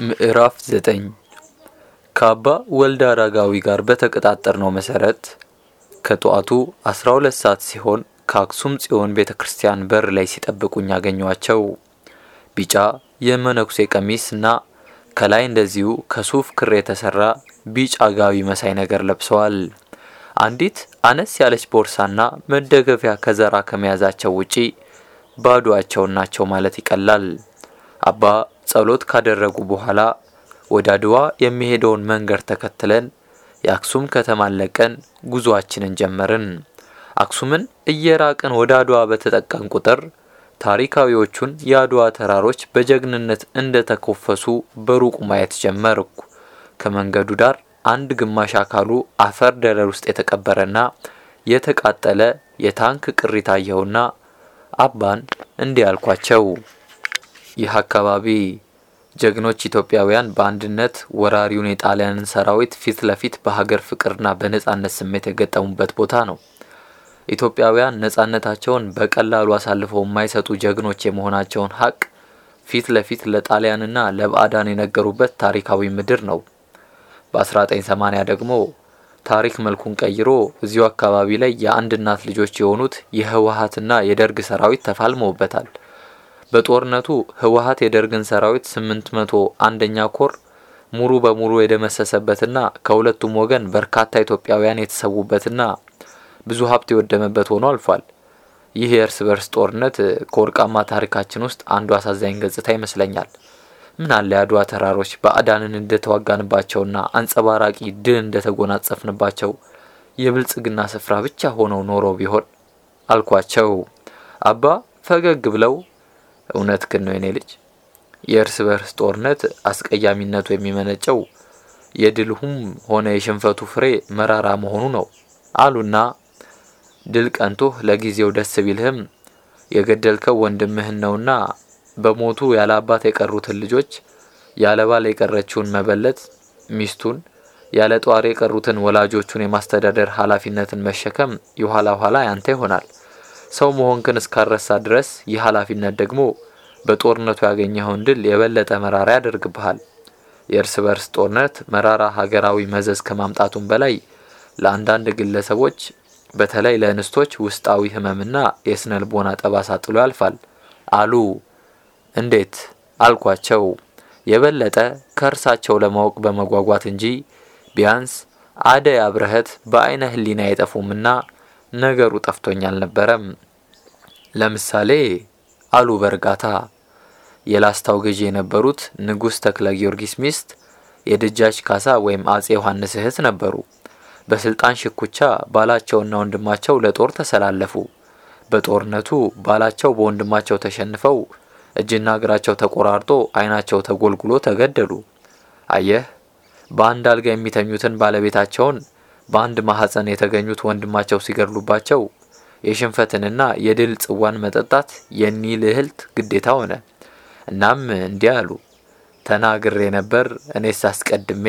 ምዕራፍ ዘጠኝ ከአባ ወልደ አረጋዊ ጋር በተቀጣጠርነው መሰረት ከጠዋቱ 12 ሰዓት ሲሆን ከአክሱም ጽዮን ቤተ ክርስቲያን በር ላይ ሲጠብቁኝ ያገኟቸው። ቢጫ የመነኩሴ ቀሚስ እና ከላይ እንደዚሁ ከሱፍ ክር የተሰራ ቢጫ ጋቢ መሳይ ነገር ለብሰዋል። አንዲት አነስ ያለች ቦርሳና መደገፊያ ከዘራ ከመያዛቸው ውጪ ባዶአቸውን ናቸው ማለት ይቀላል። አባ ጸሎት ካደረጉ በኋላ ወደ አድዋ የሚሄደውን መንገድ ተከትለን የአክሱም ከተማን ለቀን ጉዞአችንን ጀመርን። አክሱምን እየራቅን ወደ አድዋ በተጠቀን ቁጥር ታሪካዊዎቹን የአድዋ ተራሮች በጀግንነት እንደተኮፈሱ በሩቁ ማየት ጀመርኩ። ከመንገዱ ዳር አንድ ግማሽ አካሉ አፈር ደለል ውስጥ የተቀበረና የተቃጠለ የታንክ ቅሪት አየሁና አባን እንዲህ አልኳቸው። ይህ አካባቢ ጀግኖች ኢትዮጵያውያን በአንድነት ወራሪውን የጣሊያንን ሰራዊት ፊት ለፊት በሀገር ፍቅርና በነጻነት ስሜት የገጠሙበት ቦታ ነው። ኢትዮጵያውያን ነጻነታቸውን በቀላሉ አሳልፈው የማይሰጡ ጀግኖች የመሆናቸውን ሀቅ ፊት ለፊት ለጣሊያንና ለባዕዳን የነገሩበት ታሪካዊ ምድር ነው። በ1980 ደግሞ ታሪክ መልኩን ቀይሮ እዚሁ አካባቢ ላይ የአንድ እናት ልጆች የሆኑት የህወሀትና የደርግ ሰራዊት ተፋልመውበታል። በጦርነቱ ህወሀት የደርግን ሰራዊት 800 አንደኛ ኮር ሙሉ በሙሉ የደመሰሰበትና ከሁለቱም ወገን በርካታ ኢትዮጵያውያን የተሰዉበትና ብዙ ሀብት የወደመበት ሆኖ አልፏል። ይህ የእርስ በርስ ጦርነት ከወርቃማ ታሪካችን ውስጥ አንዱ አሳዛኝ ገጽታ ይመስለኛል። ምን አለ የአድዋ ተራሮች ባዕዳንን እንደተዋጋንባቸውና አንጸባራቂ ድል እንደተጎናጸፍንባቸው የብልጽግና ስፍራ ብቻ ሆነው ኖሮ ቢሆን አልኳቸው። አባ ፈገግ ብለው እውነት ግን ነው የኔ ልጅ፣ የእርስ በርስ ጦርነት አስቀያሚነቱ የሚመነጨው የድልሁም ሆነ የሽንፈቱ ፍሬ መራራ መሆኑ ነው አሉና ድል ቀንቶህ ለጊዜው ደስ ቢልህም የገደልከው ወንድምህን ነውና በሞቱ ያለ አባት የቀሩትን ልጆች ያለ ባል የቀረችውን መበለት ሚስቱን ያለ ጧሪ የቀሩትን ወላጆቹን የማስተዳደር ኃላፊነትን መሸከም የኋላ ኋላ ያንተ ይሆናል። ሰው መሆንክን እስካረሳ ድረስ ይህ ኃላፊነት ደግሞ በጦርነቱ ያገኘኸውን ድል የበለጠ መራራ ያደርግብሃል። የእርስ በርስ ጦርነት መራራ ሀገራዊ መዘዝ ከማምጣቱም በላይ ለአንዳንድ ግለሰቦች በተለይ ለእንስቶች ውስጣዊ ሕመምና የስነ ልቦና ጠባሳ ጥሎ ያልፋል አሉ። እንዴት አልኳቸው። የበለጠ ከእርሳቸው ለማወቅ በመጓጓት እንጂ ቢያንስ አደይ አብረህት በአይነ ህሊና አይጠፉምና ነገሩ ጠፍቶኝ አልነበረም። ለምሳሌ አሉ በእርጋታ የላስታው ገዢ የነበሩት ንጉሥ ተክለ ጊዮርጊስ ሚስት የደጃች ካሳ ወይም አጼ ዮሐንስ እህት ነበሩ። በስልጣን ሽኩቻ ባላቸውና ወንድማቸው ለጦር ተሰላለፉ። በጦርነቱ ባላቸው በወንድማቸው ተሸንፈው እጅና እግራቸው ተቆራርጦ ዓይናቸው ተጎልጉሎ ተገደሉ። አየህ፣ በአንድ አልጋ የሚተኙትን ባለቤታቸውን በአንድ ማህፀን የተገኙት ወንድማቸው ሲገድሉባቸው የሽንፈትንና የድል ጽዋን መጠጣት የኒህ ልዕልት ግዴታ ሆነ። እናም እንዲህ አሉ። ተናግሬ ነበር እኔስ አስቀድሜ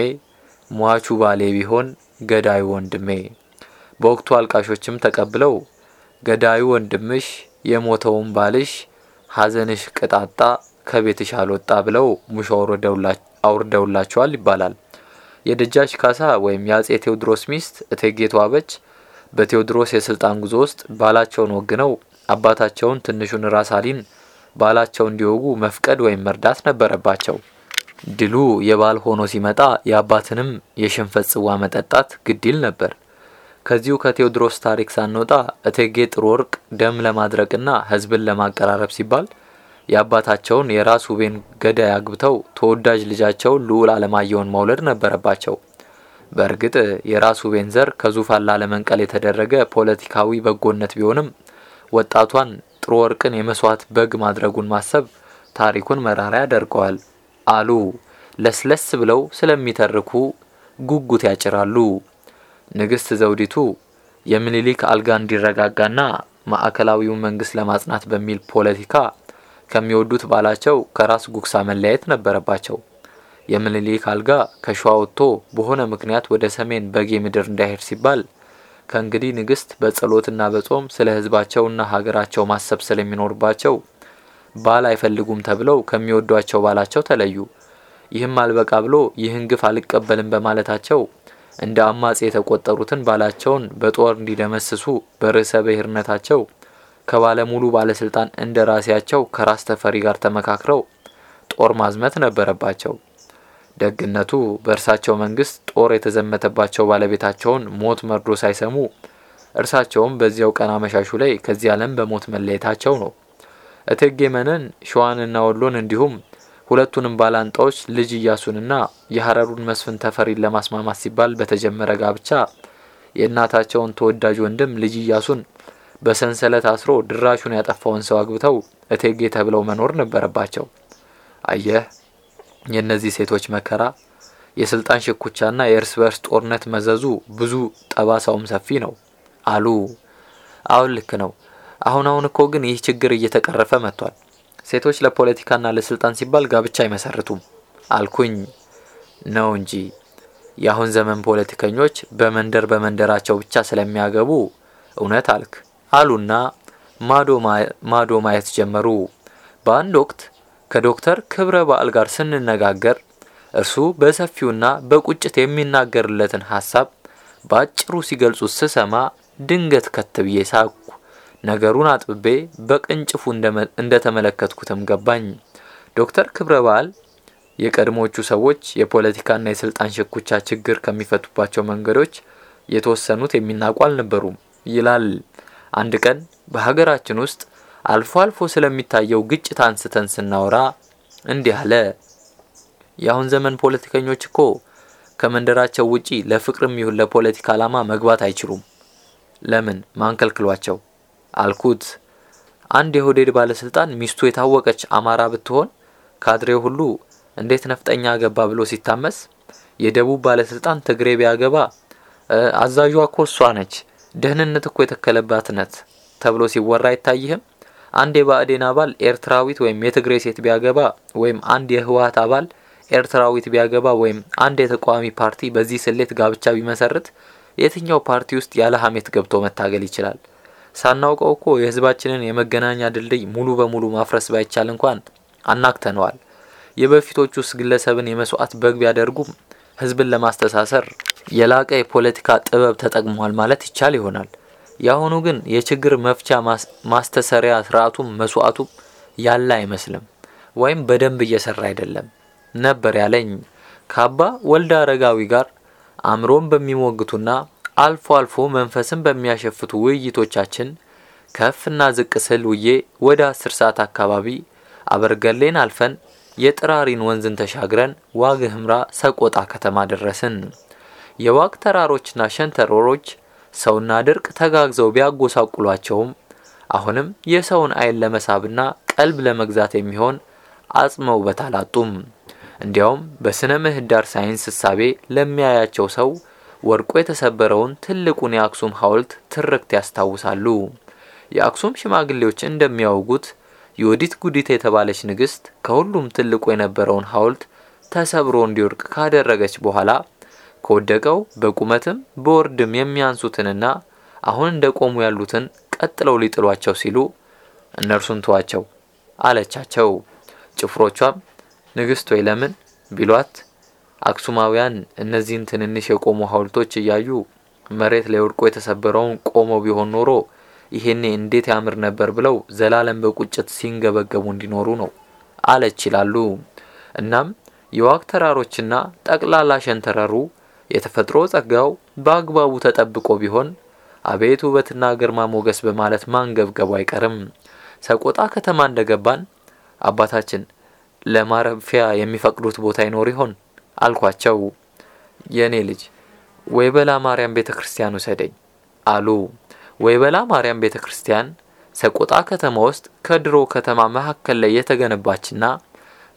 ሟቹ ባሌ ቢሆን ገዳዩ ወንድሜ። በወቅቱ አልቃሾችም ተቀብለው ገዳዩ ወንድምሽ የሞተውን ባልሽ ሐዘንሽ ቅጣጣ ከቤትሽ አልወጣ ብለው ሙሾ አውርደውላቸዋል ይባላል። የደጃች ካሳ ወይም የአጼ ቴዎድሮስ ሚስት እቴጌ ተዋበች በቴዎድሮስ የስልጣን ጉዞ ውስጥ ባላቸውን ወግነው አባታቸውን ትንሹን ራስ አሊን ባላቸው እንዲወጉ መፍቀድ ወይም መርዳት ነበረባቸው። ድሉ የባል ሆኖ ሲመጣ የአባትንም የሽንፈት ጽዋ መጠጣት ግድ ይል ነበር። ከዚሁ ከቴዎድሮስ ታሪክ ሳንወጣ እቴጌ ጥሩ ወርቅ ደም ለማድረቅና ሕዝብን ለማቀራረብ ሲባል የአባታቸውን የራስ ውቤን ገዳይ አግብተው ተወዳጅ ልጃቸውን ልዑል አለማየሁን መውለድ ነበረባቸው። በእርግጥ የራስ ውቤን ዘር ከዙፋን ላለመንቀል የተደረገ ፖለቲካዊ በጎነት ቢሆንም ወጣቷን ጥሩ ወርቅን የመስዋዕት በግ ማድረጉን ማሰብ ታሪኩን መራራ ያደርገዋል አሉ። ለስለስ ብለው ስለሚተርኩ ጉጉት ያጭራሉ። ንግስት ዘውዲቱ የምኒልክ አልጋ እንዲረጋጋና ማዕከላዊውን መንግስት ለማጽናት በሚል ፖለቲካ ከሚወዱት ባላቸው ከራስ ጉግሳ መለያየት ነበረባቸው። የምኒልክ አልጋ ከሸዋ ወጥቶ በሆነ ምክንያት ወደ ሰሜን በጌ ምድር እንዳይሄድ ሲባል ከእንግዲህ ንግስት በጸሎትና በጾም ስለ ሕዝባቸውና ሀገራቸው ማሰብ ስለሚኖርባቸው ባል አይፈልጉም ተብለው ከሚወዷቸው ባላቸው ተለዩ። ይህም አልበቃ ብሎ ይህን ግፍ አልቀበልም በማለታቸው እንደ አማጺ የተቆጠሩትን ባላቸውን በጦር እንዲደመስሱ በርዕሰ ብሔርነታቸው ከባለሙሉ ባለስልጣን እንደ ራሴያቸው ከራስ ተፈሪ ጋር ተመካክረው ጦር ማዝመት ነበረባቸው። ደግነቱ በእርሳቸው መንግስት ጦር የተዘመተባቸው ባለቤታቸውን ሞት መርዶ ሳይሰሙ እርሳቸውም በዚያው ቀን አመሻሹ ላይ ከዚህ ዓለም በሞት መለየታቸው ነው። እቴጌ መነን ሸዋንና ወሎን እንዲሁም ሁለቱንም ባላንጣዎች ልጅ ኢያሱንና የሀረሩን መስፍን ተፈሪን ለማስማማት ሲባል በተጀመረ ጋብቻ የእናታቸውን ተወዳጅ ወንድም ልጅ ኢያሱን በሰንሰለት አስሮ ድራሹን ያጠፋውን ሰው አግብተው እቴጌ ተብለው መኖር ነበረባቸው። አየህ የእነዚህ ሴቶች መከራ፣ የስልጣን ሽኩቻና የእርስ በርስ ጦርነት መዘዙ ብዙ ጠባሳውም ሰፊ ነው አሉ። አሁን ልክ ነው። አሁን አሁን እኮ ግን ይህ ችግር እየተቀረፈ መጥቷል። ሴቶች ለፖለቲካና ለስልጣን ሲባል ጋብቻ አይመሰርቱም አልኩኝ። ነው እንጂ የአሁን ዘመን ፖለቲከኞች በመንደር በመንደራቸው ብቻ ስለሚያገቡ እውነት አልክ አሉና ማዶ ማየት ጀመሩ። በአንድ ወቅት ከዶክተር ክብረ በዓል ጋር ስንነጋገር እርሱ በሰፊውና በቁጭት የሚናገርለትን ሀሳብ በአጭሩ ሲገልጹት ስሰማ ድንገት ከት ብዬ ሳቅኩ። ነገሩን አጥብቤ በቅንጭፉ እንደተመለከትኩትም ገባኝ። ዶክተር ክብረ በዓል የቀድሞቹ ሰዎች የፖለቲካና የስልጣን ሽኩቻ ችግር ከሚፈቱባቸው መንገዶች የተወሰኑት የሚናቁ አልነበሩም ይላል። አንድ ቀን በሀገራችን ውስጥ አልፎ አልፎ ስለሚታየው ግጭት አንስተን ስናወራ እንዲህ አለ። የአሁን ዘመን ፖለቲከኞች እኮ ከመንደራቸው ውጪ ለፍቅርም ይሁን ለፖለቲካ ዓላማ መግባት አይችሉም። ለምን ማንከልክሏቸው አልኩት። አንድ የሆዴድ ባለስልጣን ሚስቱ የታወቀች አማራ ብትሆን ካድሬው ሁሉ እንዴት ነፍጠኛ ገባ ብሎ ሲታመስ፣ የደቡብ ባለስልጣን ትግሬ ቢያገባ አዛዧ እኮ እሷ ነች፣ ደህንነት እኮ የተከለባት ናት ተብሎ ሲወራ አይታይህም? አንድ የብአዴን አባል ኤርትራዊት ወይም የትግሬ ሴት ቢያገባ ወይም አንድ የህወሀት አባል ኤርትራዊት ቢያገባ ወይም አንድ የተቃዋሚ ፓርቲ በዚህ ስሌት ጋብቻ ቢመሰርት የትኛው ፓርቲ ውስጥ ያለ ሀሜት ገብቶ መታገል ይችላል? ሳናውቀው እኮ የህዝባችንን የመገናኛ ድልድይ ሙሉ በሙሉ ማፍረስ ባይቻል እንኳን አናክተነዋል። የበፊቶቹስ ግለሰብን የመስዋዕት በግ ቢያደርጉም ህዝብን ለማስተሳሰር የላቀ የፖለቲካ ጥበብ ተጠቅሟል ማለት ይቻል ይሆናል። የአሁኑ ግን የችግር መፍቻ ማስተሰሪያ ስርዓቱም መስዋዕቱም ያለ አይመስልም፣ ወይም በደንብ እየሰራ አይደለም ነበር ያለኝ ከአባ ወልደ አረጋዊ ጋር አእምሮን በሚሞግቱና አልፎ አልፎ መንፈስን በሚያሸፍቱ ውይይቶቻችን ከፍና ዝቅ ስል ውዬ ወደ አስር ሰዓት አካባቢ አበርገሌን አልፈን የጥራሪን ወንዝን ተሻግረን ዋግ ህምራ ሰቆጣ ከተማ ደረስን። የዋግ ተራሮችና ሸንተረሮች ሰውና ድርቅ ተጋግዘው ቢያጎሳቁሏቸውም አሁንም የሰውን ዓይን ለመሳብና ቀልብ ለመግዛት የሚሆን አጽመ ውበት አላጡም። እንዲያውም በስነ ምህዳር ሳይንስ እሳቤ ለሚያያቸው ሰው ወድቆ የተሰበረውን ትልቁን የአክሱም ሐውልት ትርክት ያስታውሳሉ። የአክሱም ሽማግሌዎች እንደሚያወጉት የወዲት ጉዲት የተባለች ንግስት ከሁሉም ትልቁ የነበረውን ሐውልት ተሰብሮ እንዲወድቅ ካደረገች በኋላ ከወደቀው በቁመትም በወርድም የሚያንሱትንና አሁን እንደ ቆሙ ያሉትን ቀጥለው ሊጥሏቸው ሲሉ እነርሱን ተዋቸው አለቻቸው። ጭፍሮቿም ንግስት ወይ ለምን ቢሏት አክሱማውያን እነዚህን ትንንሽ የቆሙ ሐውልቶች እያዩ መሬት ላይ ወድቆ የተሰበረውን ቆመው ቢሆን ኖሮ ይሄኔ እንዴት ያምር ነበር ብለው ዘላለም በቁጭት ሲንገበገቡ እንዲኖሩ ነው አለች ይላሉ። እናም የዋግ ተራሮችና ጠቅላላ ሸንተረሩ የተፈጥሮ ጸጋው በአግባቡ ተጠብቆ ቢሆን አቤት ውበትና ግርማ ሞገስ በማለት ማንገብገቡ አይቀርም። ሰቆጣ ከተማ እንደገባን አባታችን ለማረፊያ የሚፈቅዱት ቦታ ይኖር ይሆን አልኳቸው። የእኔ ልጅ ወይበላ ማርያም ቤተ ክርስቲያን ውሰደኝ አሉ። ወይበላ ማርያም ቤተ ክርስቲያን ሰቆጣ ከተማ ውስጥ ከድሮ ከተማ መካከል ላይ የተገነባችና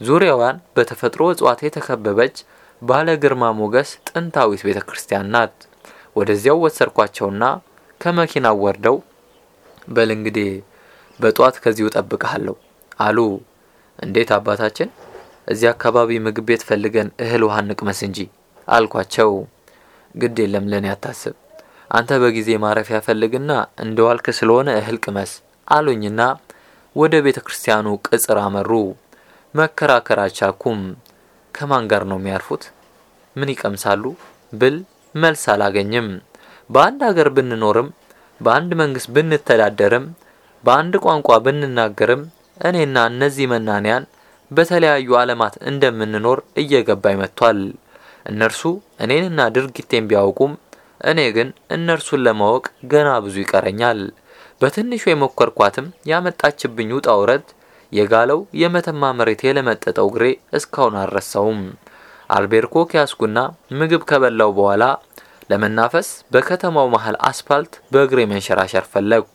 ዙሪያዋን በተፈጥሮ እጽዋት የተከበበች ባለ ግርማ ሞገስ ጥንታዊት ቤተ ክርስቲያን ናት። ወደዚያው ወሰድኳቸውና ከመኪናው ወርደው በል እንግዲህ በጧት ከዚሁ ጠብቀሃለሁ አሉ። እንዴት አባታችን? እዚህ አካባቢ ምግብ ቤት ፈልገን እህል ውሃ እንቅመስ እንጂ አልኳቸው። ግድ የለም ለእኔ አታስብ፣ አንተ በጊዜ ማረፊያ ፈልግና እንደ ዋልክ ስለሆነ እህል ቅመስ አሉኝና ወደ ቤተ ክርስቲያኑ ቅጽር አመሩ። መከራከር አልቻልኩም። ከማን ጋር ነው የሚያርፉት? ምን ይቀምሳሉ ብል መልስ አላገኝም። በአንድ ሀገር ብንኖርም በአንድ መንግስት ብንተዳደርም በአንድ ቋንቋ ብንናገርም እኔና እነዚህ መናንያን በተለያዩ ዓለማት እንደምንኖር እየገባኝ መጥቷል። እነርሱ እኔንና ድርጊቴን ቢያውቁም እኔ ግን እነርሱን ለማወቅ ገና ብዙ ይቀረኛል። በትንሹ የሞከርኳትም ያመጣችብኝ ውጣ ውረድ የጋለው የመተማ መሬት የለመጠጠው እግሬ እስካሁን አልረሳውም። አልቤርኮ ኪያስኩና ምግብ ከበላው በኋላ ለመናፈስ በከተማው መሃል አስፓልት በእግሬ መንሸራሸር ፈለግኩ።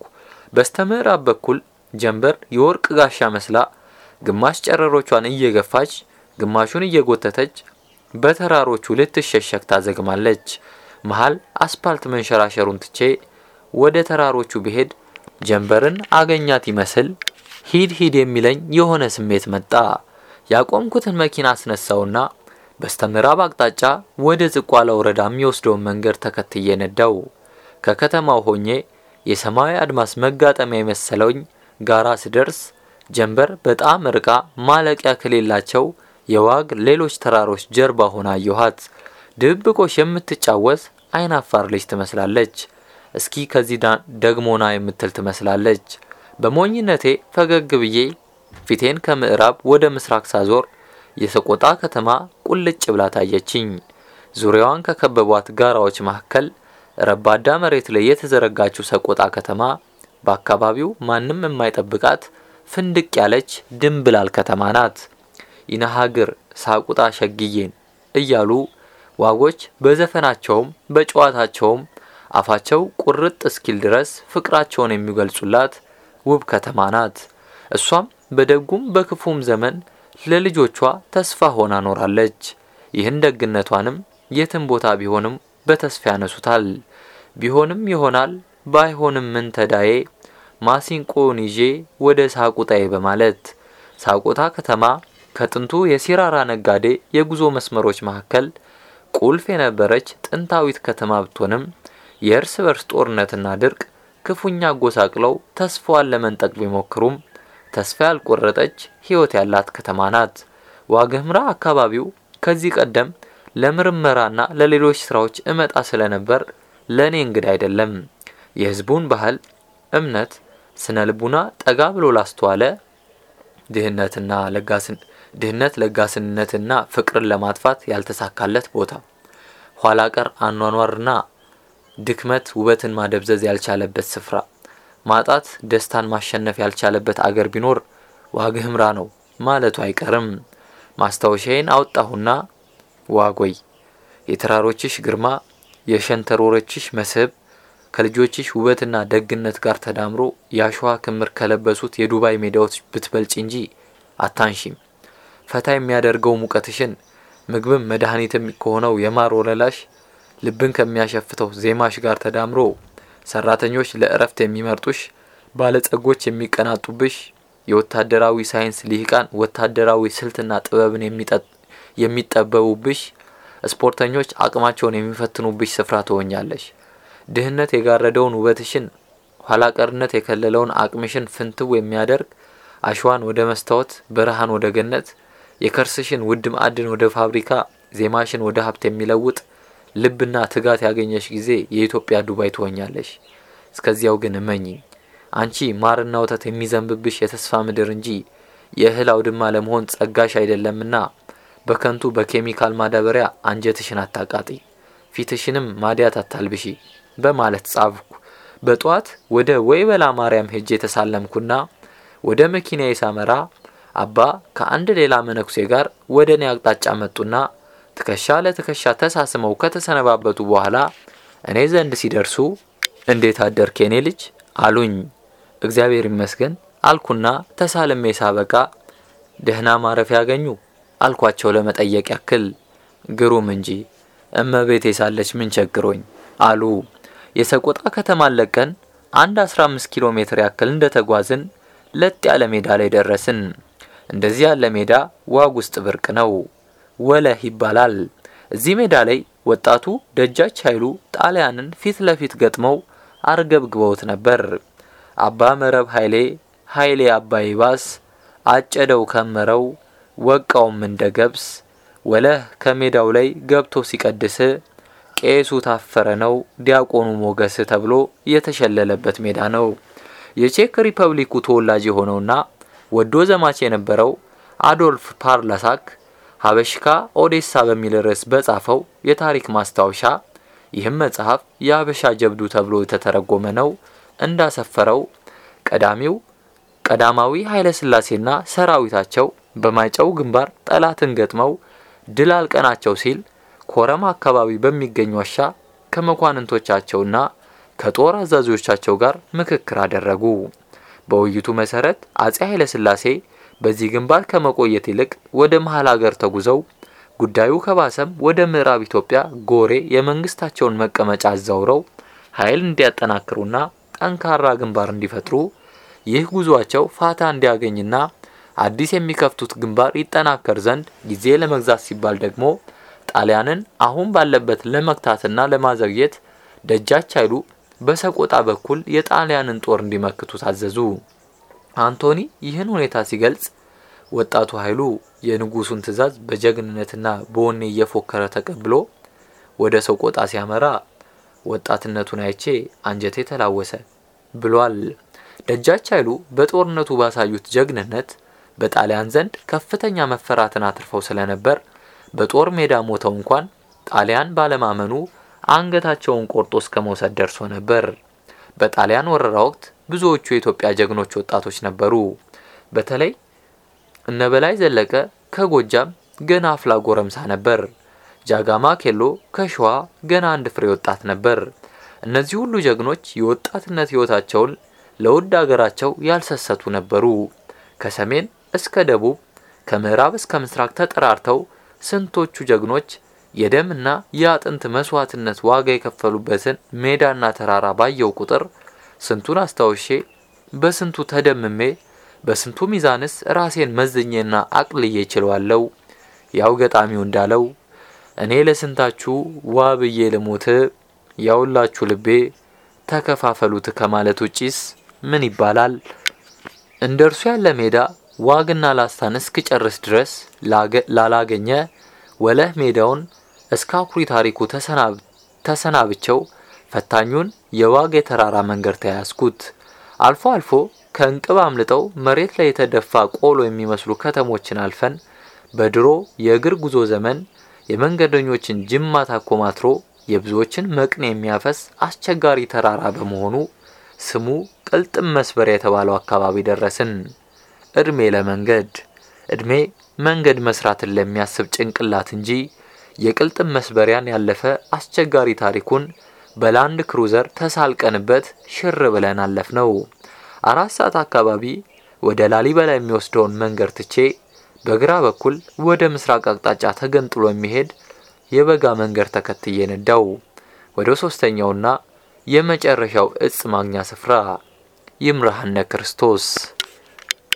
በስተ ምዕራብ በኩል ጀንበር የወርቅ ጋሻ መስላ ግማሽ ጨረሮቿን እየገፋች ግማሹን እየጎተተች በተራሮቹ ልትሸሸግ ታዘግማለች። መሃል አስፓልት መንሸራሸሩን ትቼ ወደ ተራሮቹ ብሄድ ጀንበርን አገኛት ይመስል ሂድ ሂድ የሚለኝ የሆነ ስሜት መጣ። ያቆምኩትን መኪና አስነሳውና በስተምዕራብ አቅጣጫ ወደ ዝቋላ ወረዳ የሚወስደውን መንገድ ተከትዬ ነዳው። ከከተማው ሆኜ የሰማያዊ አድማስ መጋጠሚያ የመሰለውኝ ጋራ ስደርስ ጀንበር በጣም ርቃ ማለቂያ ከሌላቸው የዋግ ሌሎች ተራሮች ጀርባ ሆና አየኋት። ድብቆሽ የምትጫወት አይን አፋር ልጅ ትመስላለች። እስኪ ከዚህ ደግሞና የምትል ትመስላለች። በሞኝነቴ ፈገግ ብዬ ፊቴን ከምዕራብ ወደ ምስራቅ ሳዞር የሰቆጣ ከተማ ቁልጭ ብላ ታየችኝ። ዙሪያዋን ከከበቧት ጋራዎች መካከል ረባዳ መሬት ላይ የተዘረጋችው ሰቆጣ ከተማ በአካባቢው ማንም የማይጠብቃት ፍንድቅ ያለች ድንብላል ከተማ ናት። ይነሀግር ሳቁጣ ሸግዬን እያሉ ዋጎች በዘፈናቸውም በጨዋታቸውም አፋቸው ቁርጥ እስኪል ድረስ ፍቅራቸውን የሚገልጹላት ውብ ከተማ ናት። እሷም በደጉም በክፉም ዘመን ለልጆቿ ተስፋ ሆና ኖራለች። ይህን ደግነቷንም የትም ቦታ ቢሆንም በተስፋ ያነሱታል። ቢሆንም ይሆናል ባይሆንም ምን ተዳዬ ማሲንቆን ይዤ ወደ ሳቁጣዬ በማለት ሳቁጣ ከተማ ከጥንቱ የሲራራ ነጋዴ የጉዞ መስመሮች መካከል ቁልፍ የነበረች ጥንታዊት ከተማ ብትሆንም የእርስ በርስ ጦርነትና ድርቅ ክፉኛ አጎሳቅለው ተስፋዋን ለመንጠቅ ቢሞክሩም ተስፋ ያልቆረጠች ሕይወት ያላት ከተማ ናት። ዋግኽምራ አካባቢው ከዚህ ቀደም ለምርመራና ለሌሎች ስራዎች እመጣ ስለነበር ለእኔ እንግዳ አይደለም። የሕዝቡን ባህል፣ እምነት፣ ስነ ልቡና ጠጋ ብሎ ላስተዋለ ድህነትና ድህነት ለጋስነትና ፍቅርን ለማጥፋት ያልተሳካለት ቦታ፣ ኋላ ቀር አኗኗርና ድክመት ውበትን ማደብዘዝ ያልቻለበት ስፍራ፣ ማጣት ደስታን ማሸነፍ ያልቻለበት አገር ቢኖር ዋግኽምራ ነው ማለቱ አይቀርም። ማስታወሻዬን አወጣሁና ዋጎይ የተራሮችሽ ግርማ የሸንተረሮችሽ መስህብ ከልጆችሽ ውበትና ደግነት ጋር ተዳምሮ የአሸዋ ክምር ከለበሱት የዱባይ ሜዳዎች ብትበልጭ እንጂ አታንሺም። ፈታ የሚያደርገው ሙቀትሽን ምግብም መድኃኒትም ከሆነው የማር ወለላሽ ልብን ከሚያሸፍተው ዜማሽ ጋር ተዳምሮ ሰራተኞች ለእረፍት የሚመርጡሽ፣ ባለጸጎች የሚቀናጡብሽ፣ የወታደራዊ ሳይንስ ልሂቃን ወታደራዊ ስልትና ጥበብን የሚጠበቡብሽ፣ ስፖርተኞች አቅማቸውን የሚፈትኑብሽ ስፍራ ትሆኛለሽ። ድህነት የጋረደውን ውበትሽን፣ ኋላቀርነት የከለለውን አቅምሽን ፍንትው የሚያደርግ አሸዋን ወደ መስታወት፣ በረሃን ወደ ገነት፣ የከርስሽን ውድ ማዕድን ወደ ፋብሪካ፣ ዜማሽን ወደ ሀብት የሚለውጥ ልብና ትጋት ያገኘሽ ጊዜ የኢትዮጵያ ዱባይ ትሆኛለሽ። እስከዚያው ግን እመኚኝ፣ አንቺ ማርና ወተት የሚዘንብብሽ የተስፋ ምድር እንጂ የእህል አውድማ ለመሆን ጸጋሽ አይደለምና በከንቱ በኬሚካል ማዳበሪያ አንጀትሽን አታቃጢ፣ ፊትሽንም ማዲያት አታልብሺ በማለት ጻፍኩ። በጠዋት ወደ ወይበላ ማርያም ሄጄ የተሳለምኩና ወደ መኪናዬ ሳመራ አባ ከአንድ ሌላ መነኩሴ ጋር ወደ እኔ አቅጣጫ መጡና ትከሻ ለትከሻ ተሳስመው ከተሰነባበቱ በኋላ እኔ ዘንድ ሲደርሱ እንዴት አደርክ የኔ ልጅ አሉኝ። እግዚአብሔር ይመስገን አልኩና ተሳልሜ ሳበቃ ደህና ማረፊያ ያገኙ አልኳቸው ለመጠየቅ ያክል። ግሩም እንጂ እመቤቴ ሳለች ምን ቸግሮኝ አሉ። የሰቆጣ ከተማን ለቀን አንድ 15 ኪሎ ሜትር ያክል እንደተጓዝን ለጥ ያለ ሜዳ ላይ ደረስን። እንደዚህ ያለ ሜዳ ዋግ ውስጥ ብርቅ ነው። ወለህ ይባላል። እዚህ ሜዳ ላይ ወጣቱ ደጃች ኃይሉ ጣሊያንን ፊት ለፊት ገጥመው አርገብግበውት ነበር። አባ መረብ ኃይሌ ኃይሌ አባ ይባስ አጨደው ከመረው ወቃውም እንደ ገብስ ወለህ ከሜዳው ላይ ገብቶ ሲቀድስ ቄሱ ታፈረ ነው ዲያቆኑ ሞገስ ተብሎ የተሸለለበት ሜዳ ነው። የቼክ ሪፐብሊኩ ተወላጅ የሆነውና ወዶ ዘማች የነበረው አዶልፍ ፓርላሳክ ሀበሽካ ኦዴሳ በሚል ርዕስ በጻፈው የታሪክ ማስታወሻ ይህም መጽሐፍ የሀበሻ ጀብዱ ተብሎ የተተረጎመ ነው። እንዳሰፈረው ቀዳሚው ቀዳማዊ ኃይለ ሥላሴና ሰራዊታቸው በማይጨው ግንባር ጠላትን ገጥመው ድል አልቀናቸው ሲል ኮረም አካባቢ በሚገኝ ዋሻ ከመኳንንቶቻቸውና ከጦር አዛዦቻቸው ጋር ምክክር አደረጉ። በውይይቱ መሰረት አጼ ኃይለ ሥላሴ በዚህ ግንባር ከመቆየት ይልቅ ወደ መሀል ሀገር ተጉዘው ጉዳዩ ከባሰም ወደ ምዕራብ ኢትዮጵያ ጎሬ የመንግስታቸውን መቀመጫ አዛውረው ኃይል እንዲያጠናክሩና ጠንካራ ግንባር እንዲፈጥሩ ይህ ጉዟቸው ፋታ እንዲያገኝና አዲስ የሚከፍቱት ግንባር ይጠናከር ዘንድ ጊዜ ለመግዛት ሲባል ደግሞ ጣሊያንን አሁን ባለበት ለመግታትና ለማዘግየት ደጃች ኃይሉ በሰቆጣ በኩል የጣሊያንን ጦር እንዲመክቱ ታዘዙ። አንቶኒ ይህን ሁኔታ ሲገልጽ ወጣቱ ኃይሉ የንጉሱን ትዕዛዝ በጀግንነትና በወኔ እየፎከረ ተቀብሎ ወደ ሰቆጣ ሲያመራ ወጣትነቱን አይቼ አንጀቴ ተላወሰ ብሏል። ደጃች ኃይሉ በጦርነቱ ባሳዩት ጀግንነት በጣሊያን ዘንድ ከፍተኛ መፈራትን አትርፈው ስለነበር በጦር ሜዳ ሞተው እንኳን ጣሊያን ባለማመኑ አንገታቸውን ቆርጦ እስከ መውሰድ ደርሶ ነበር። በጣሊያን ወረራ ወቅት ብዙዎቹ የኢትዮጵያ ጀግኖች ወጣቶች ነበሩ። በተለይ እነ በላይ ዘለቀ ከጎጃም ገና አፍላ ጎረምሳ ነበር። ጃጋማ ኬሎ ከሸዋ ገና አንድ ፍሬ ወጣት ነበር። እነዚህ ሁሉ ጀግኖች የወጣትነት ሕይወታቸውን ለውድ አገራቸው ያልሰሰቱ ነበሩ። ከሰሜን እስከ ደቡብ ከምዕራብ እስከ ምስራቅ ተጠራርተው ስንቶቹ ጀግኖች የደምና የአጥንት መስዋዕትነት ዋጋ የከፈሉበትን ሜዳና ተራራ ባየው ቁጥር ስንቱን አስታውሼ በስንቱ ተደምሜ በስንቱ ሚዛንስ ራሴን መዝኜና አቅልዬ ችለዋለሁ። ያው ገጣሚው እንዳለው እኔ ለስንታችሁ ዋ ብዬ ልሞት ያውላችሁ ልቤ ተከፋፈሉት ከማለት ውጪስ ምን ይባላል? እንደ እርሱ ያለ ሜዳ ዋግና ላስታን እስክጨርስ ድረስ ላላገኘ ወለህ ሜዳውን እስከ አኩሪ ታሪኩ ተሰናብቸው ፈታኙን የዋግ የተራራ መንገድ ተያያዝኩት። አልፎ አልፎ ከእንቅብ አምልጠው መሬት ላይ የተደፋ ቆሎ የሚመስሉ ከተሞችን አልፈን በድሮ የእግር ጉዞ ዘመን የመንገደኞችን ጅማት አኮማትሮ የብዙዎችን መቅን የሚያፈስ አስቸጋሪ ተራራ በመሆኑ ስሙ ቅልጥም መስበሪያ የተባለው አካባቢ ደረስን። እድሜ ለመንገድ እድሜ መንገድ መስራትን ለሚያስብ ጭንቅላት እንጂ የቅልጥም መስበሪያን ያለፈ አስቸጋሪ ታሪኩን በላንድ ክሩዘር ተሳልቀንበት ሽር ብለን አለፍ ነው። አራት ሰዓት አካባቢ ወደ ላሊበላ የሚወስደውን መንገድ ትቼ በግራ በኩል ወደ ምስራቅ አቅጣጫ ተገንጥሎ የሚሄድ የበጋ መንገድ ተከትዬ ነዳው ወደ ሶስተኛውና የመጨረሻው እጽ ማግኛ ስፍራ ይምርሃነ ክርስቶስ